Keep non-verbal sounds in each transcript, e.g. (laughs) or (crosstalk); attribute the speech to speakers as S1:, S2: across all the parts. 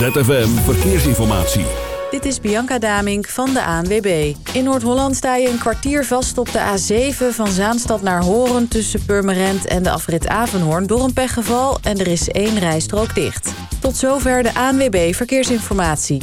S1: ZFM Verkeersinformatie.
S2: Dit is Bianca Damink van de ANWB. In Noord-Holland sta je een kwartier vast op de A7 van Zaanstad naar Horen... tussen Purmerend en de afrit Avenhoorn door een pechgeval... en er is één rijstrook dicht. Tot zover de ANWB Verkeersinformatie.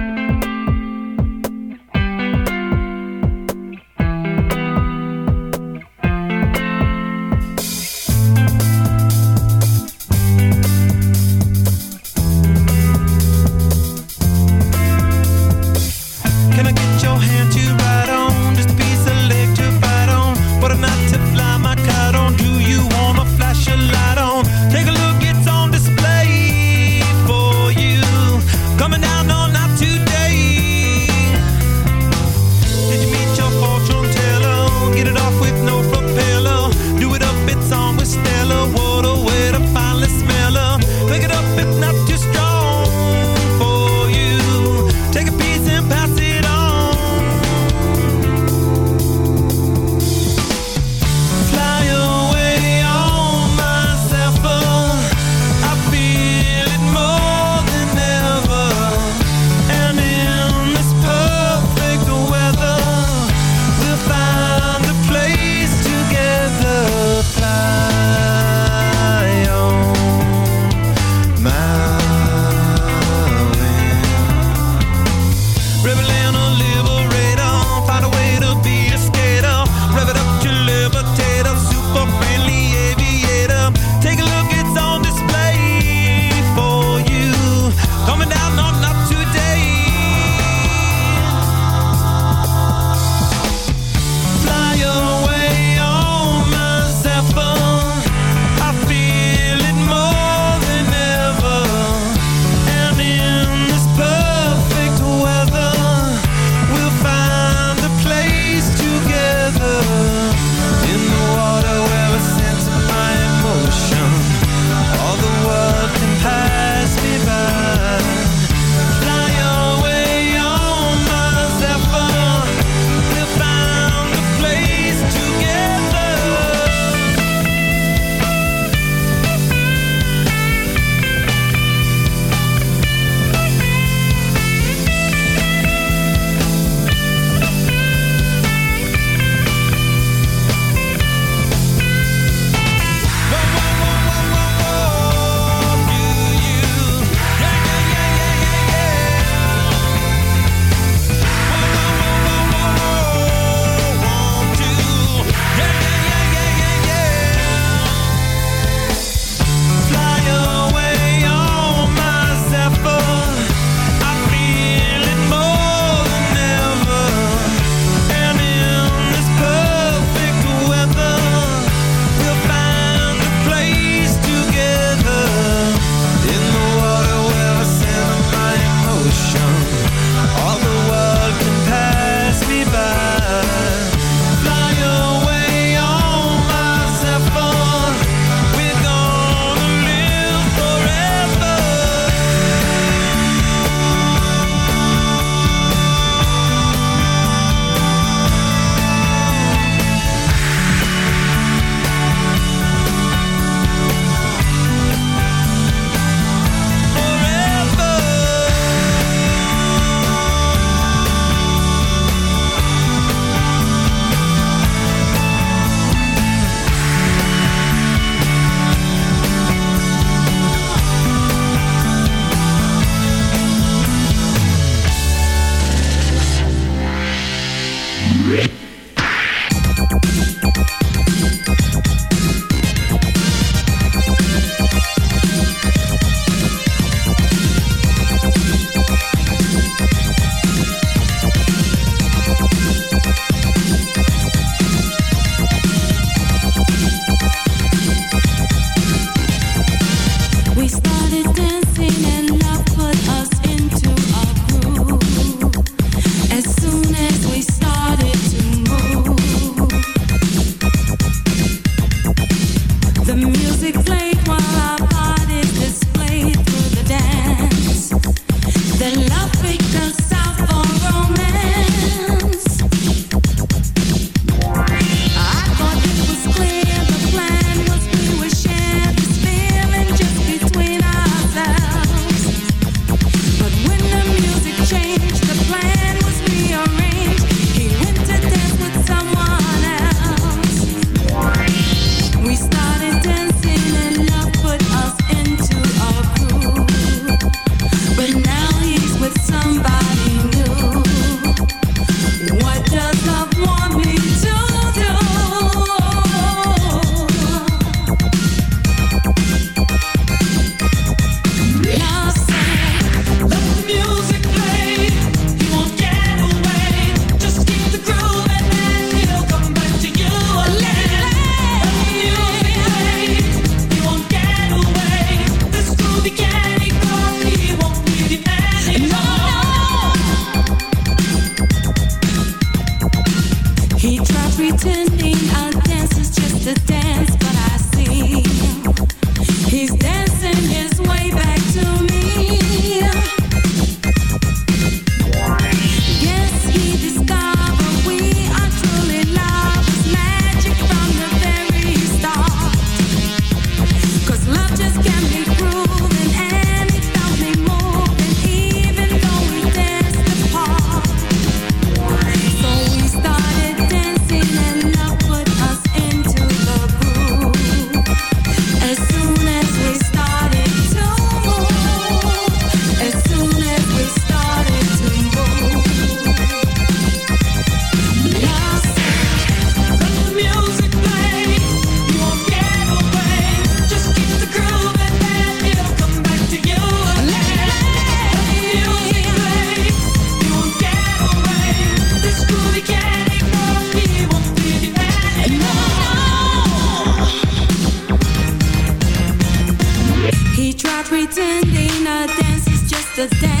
S3: the day.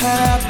S4: happy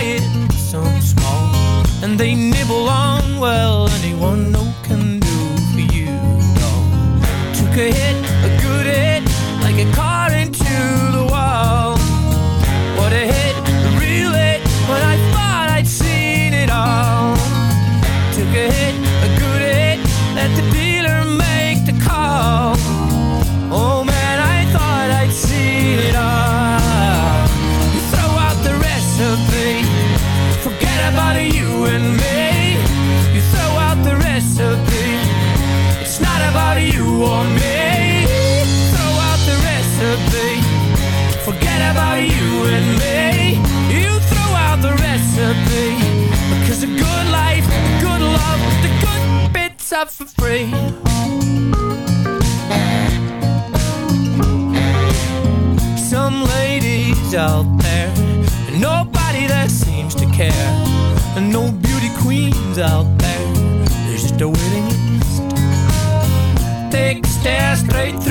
S4: quiet and
S5: some small. And they nibble on, well, anyone no can do for you, dog Took a hit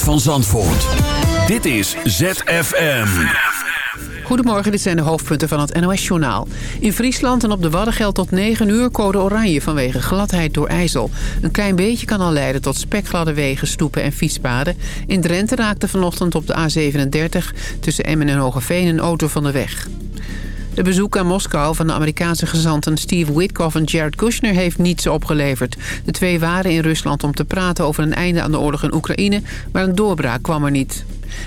S1: Van Zandvoort. Dit is ZFM.
S6: Goedemorgen, dit zijn de hoofdpunten van het NOS-journaal. In Friesland en op de Wadden geldt tot 9 uur code oranje vanwege gladheid door ijzel. Een klein beetje kan al leiden tot spekgladde wegen, stoepen en fietspaden. In Drenthe raakte vanochtend op de A37 tussen Emmen en Hogeveen een auto van de weg. De bezoek aan Moskou van de Amerikaanse gezanten Steve Witkoff en Jared Kushner heeft niets opgeleverd. De twee waren in Rusland om te praten over een einde aan de oorlog in Oekraïne, maar een doorbraak kwam er niet.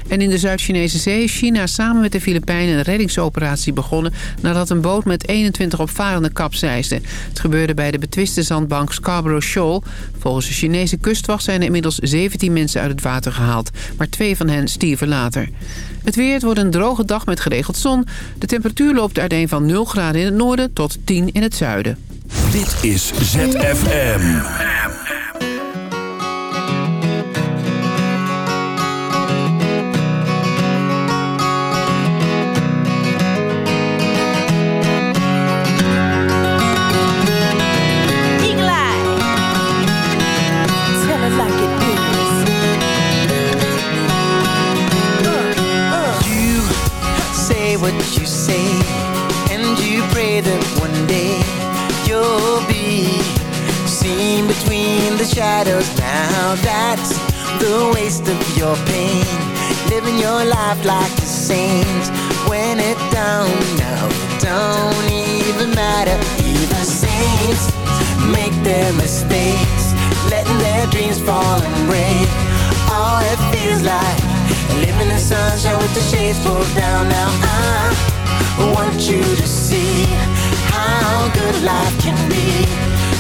S6: En in de Zuid-Chinese zee is China samen met de Filipijnen een reddingsoperatie begonnen... nadat een boot met 21 opvarenden kapseisde. Het gebeurde bij de betwiste zandbank Scarborough Shoal. Volgens de Chinese kustwacht zijn er inmiddels 17 mensen uit het water gehaald. Maar twee van hen stierven later. Het weer, wordt een droge dag met geregeld zon. De temperatuur loopt uiteen van 0 graden in het noorden tot 10 in het zuiden.
S1: Dit is ZFM.
S7: Between the shadows. Now that's the waste of your pain, living your life like a saint. When it don't, no, it don't even matter. Even saints make their mistakes, letting their dreams fall and break. All it feels like living in sunshine with the shades pulled down. Now I want you to see how good life can be.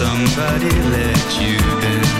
S8: somebody let you down?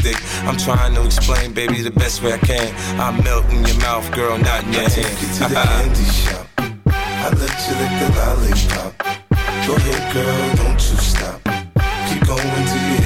S9: stick. I'm trying to explain, baby, the best way I can. I melt in your mouth, girl, not in your
S10: I
S9: hand.
S10: take you to the (laughs) candy shop. I let you lick the lollipop. Go ahead, girl, don't you stop. Keep going till you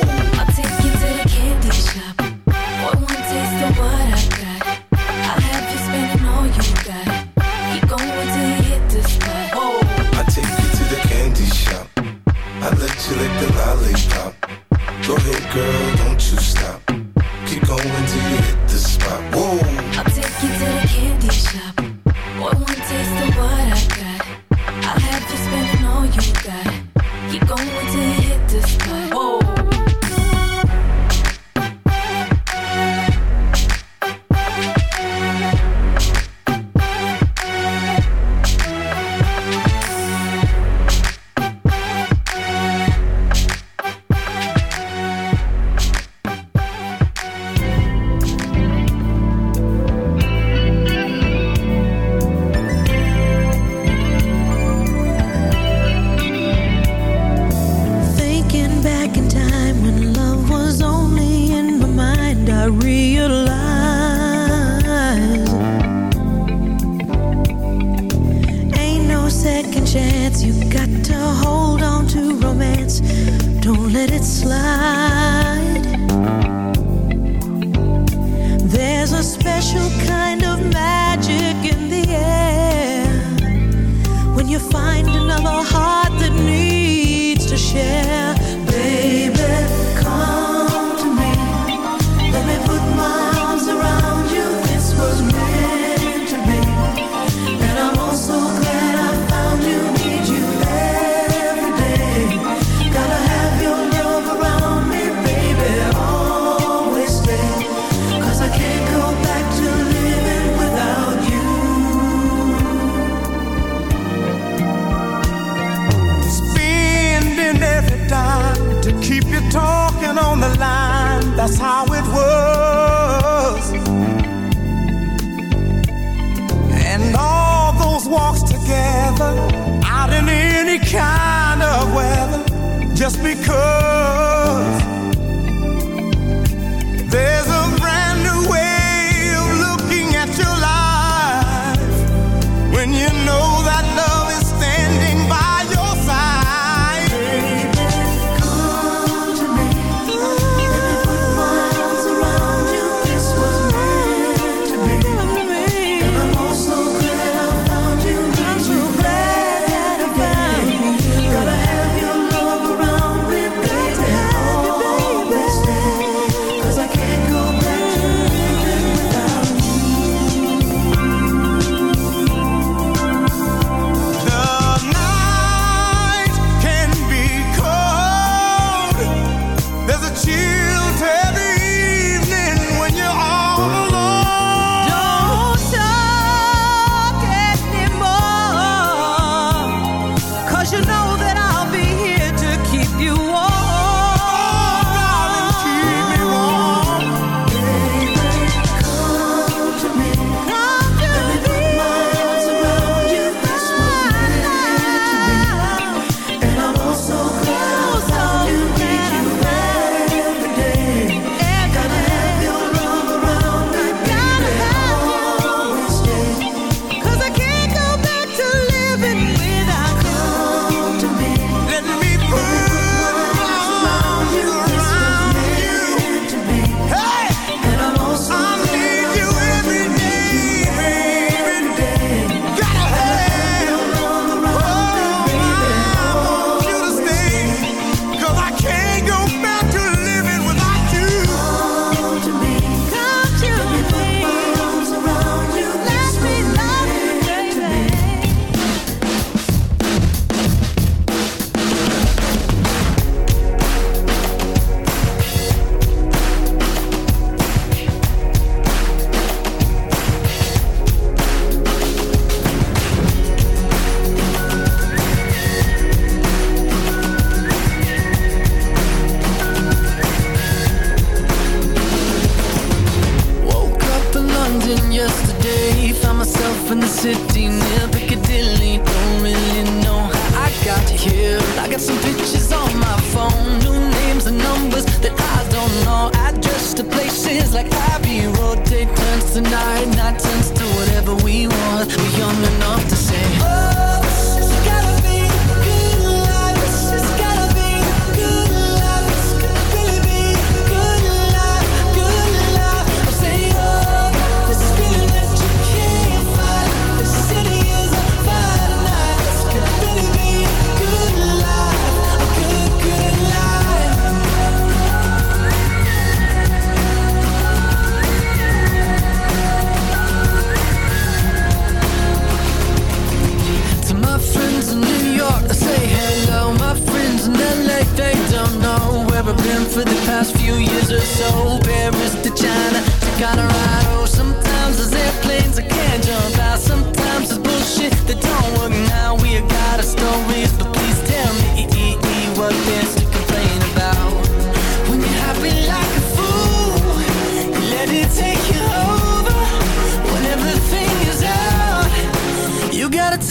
S10: Lick the lollipop.
S11: Kind of
S12: weather just because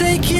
S12: take it